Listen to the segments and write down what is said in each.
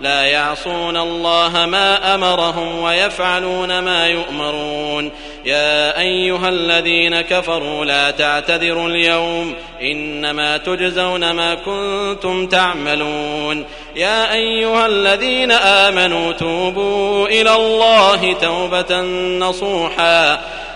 لا يعصون الله ما أمرهم ويفعلون ما يؤمرون. يا أيها الذين كفروا لا تعتذروا اليوم إنما تجزون ما كنتم تعملون. يا أيها الذين آمنوا توبوا إلى الله توبة نصوحا.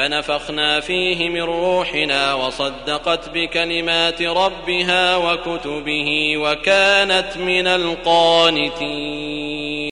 فنفخنا فيه من روحنا وصدقت بكلمات ربها وكتبه وكانت من القانتين.